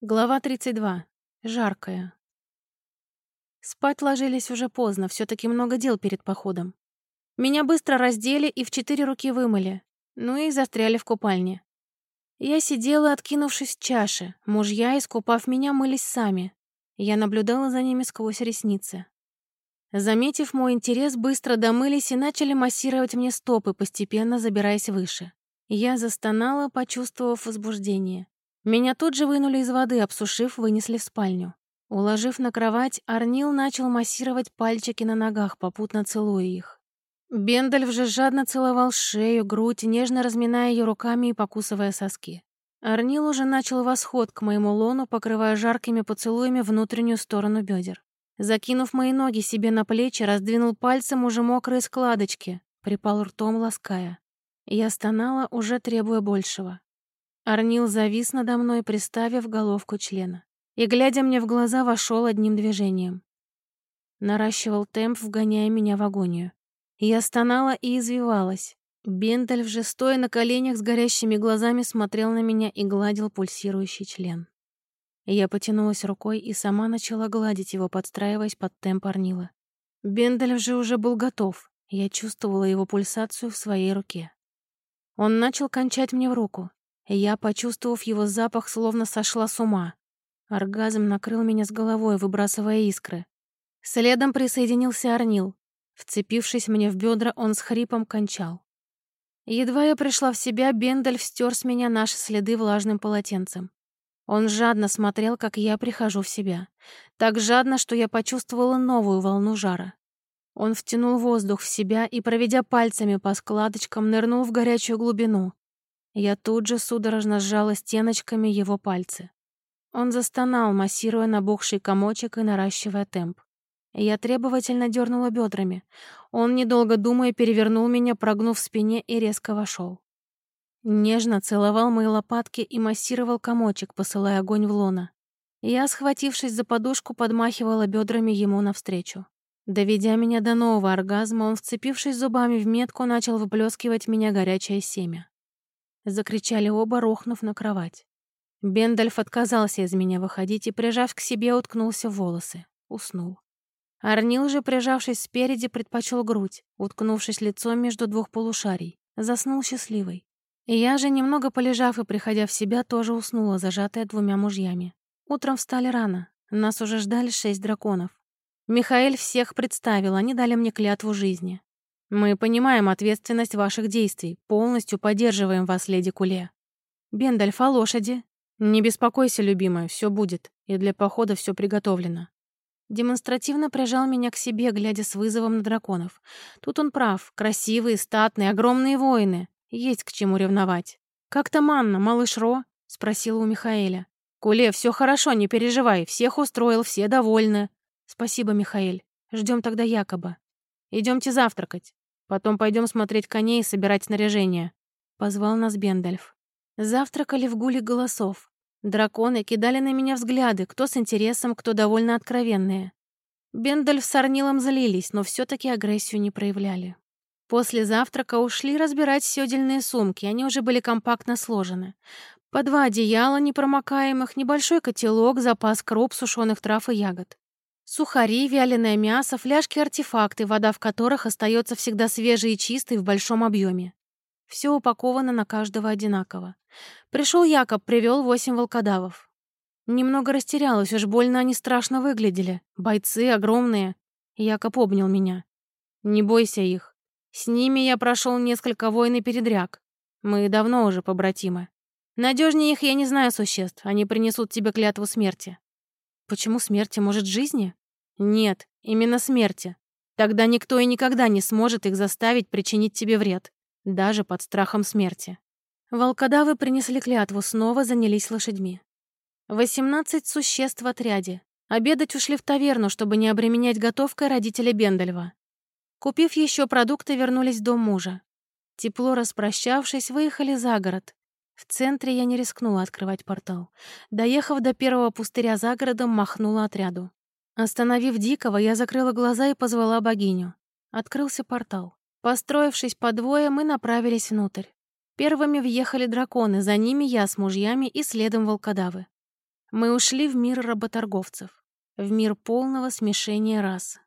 Глава 32. Жаркая. Спать ложились уже поздно, все таки много дел перед походом. Меня быстро раздели и в четыре руки вымыли, ну и застряли в купальне. Я сидела, откинувшись в чаше, мужья, искупав меня, мылись сами. Я наблюдала за ними сквозь ресницы. Заметив мой интерес, быстро домылись и начали массировать мне стопы, постепенно забираясь выше. Я застонала, почувствовав возбуждение. Меня тут же вынули из воды, обсушив, вынесли в спальню. Уложив на кровать, Арнил начал массировать пальчики на ногах, попутно целуя их. Бендальф же жадно целовал шею, грудь, нежно разминая ее руками и покусывая соски. Арнил уже начал восход к моему лону, покрывая жаркими поцелуями внутреннюю сторону бедер. Закинув мои ноги себе на плечи, раздвинул пальцем уже мокрые складочки, припал ртом, лаская. Я стонала, уже требуя большего. Арнил завис надо мной, приставив головку члена. И, глядя мне в глаза, вошел одним движением. Наращивал темп, вгоняя меня в агонию. Я стонала и извивалась. Бендальф же, стоя на коленях с горящими глазами, смотрел на меня и гладил пульсирующий член. Я потянулась рукой и сама начала гладить его, подстраиваясь под темп Арнила. Бендальф же уже был готов. Я чувствовала его пульсацию в своей руке. Он начал кончать мне в руку. Я, почувствовав его запах, словно сошла с ума. Оргазм накрыл меня с головой, выбрасывая искры. Следом присоединился Арнил. Вцепившись мне в бедра, он с хрипом кончал. Едва я пришла в себя, Бендаль стер с меня наши следы влажным полотенцем. Он жадно смотрел, как я прихожу в себя. Так жадно, что я почувствовала новую волну жара. Он втянул воздух в себя и, проведя пальцами по складочкам, нырнул в горячую глубину, я тут же судорожно сжала стеночками его пальцы. Он застонал, массируя набухший комочек и наращивая темп. Я требовательно дернула бедрами. Он, недолго думая, перевернул меня, прогнув в спине и резко вошел. Нежно целовал мои лопатки и массировал комочек, посылая огонь в лона. Я, схватившись за подушку, подмахивала бедрами ему навстречу. Доведя меня до нового оргазма, он, вцепившись зубами в метку, начал выплескивать меня горячее семя. Закричали оба, рухнув на кровать. Бендальф отказался из меня выходить и, прижав к себе, уткнулся в волосы. Уснул. Арнил же, прижавшись спереди, предпочел грудь, уткнувшись лицом между двух полушарий. Заснул счастливый. И я же, немного полежав и приходя в себя, тоже уснула, зажатая двумя мужьями. Утром встали рано. Нас уже ждали шесть драконов. Михаэль всех представил, они дали мне клятву жизни. Мы понимаем ответственность ваших действий, полностью поддерживаем вас, леди Куле. Бендальф, а лошади? Не беспокойся, любимая, все будет, и для похода все приготовлено. Демонстративно прижал меня к себе, глядя с вызовом на драконов. Тут он прав, красивые, статные, огромные воины. Есть к чему ревновать. «Как там Анна, малыш Ро?» — спросила у Михаэля. «Куле, все хорошо, не переживай, всех устроил, все довольны». «Спасибо, Михаэль. Ждем тогда Якоба. Идемте завтракать». Потом пойдем смотреть коней и собирать снаряжение», — позвал нас Бендальф. Завтракали в гуле голосов. Драконы кидали на меня взгляды, кто с интересом, кто довольно откровенные. Бендальф с Арнилом злились, но все таки агрессию не проявляли. После завтрака ушли разбирать сёдельные сумки, они уже были компактно сложены. По два одеяла непромокаемых, небольшой котелок, запас круп, сушеных трав и ягод. Сухари, вяленое мясо, фляжки-артефакты, вода в которых остается всегда свежей и чистой в большом объеме. Все упаковано на каждого одинаково. Пришел Якоб, привел восемь волкодавов. Немного растерялась, уж больно они страшно выглядели. Бойцы огромные. Якоб обнял меня. «Не бойся их. С ними я прошел несколько войн и передряг. Мы давно уже побратимы. Надежнее их я не знаю существ. Они принесут тебе клятву смерти». «Почему смерти? Может, жизни?» Нет, именно смерти. Тогда никто и никогда не сможет их заставить причинить тебе вред, даже под страхом смерти. Волкодавы принесли клятву, снова занялись лошадьми. Восемнадцать существ в отряде. Обедать ушли в таверну, чтобы не обременять готовкой родителей Бендальва. Купив еще продукты, вернулись в дом мужа. Тепло распрощавшись, выехали за город. В центре я не рискнула открывать портал. Доехав до первого пустыря за городом, махнула отряду. Остановив Дикого, я закрыла глаза и позвала богиню. Открылся портал. Построившись по двое, мы направились внутрь. Первыми въехали драконы, за ними я с мужьями и следом волкодавы. Мы ушли в мир работорговцев, в мир полного смешения рас.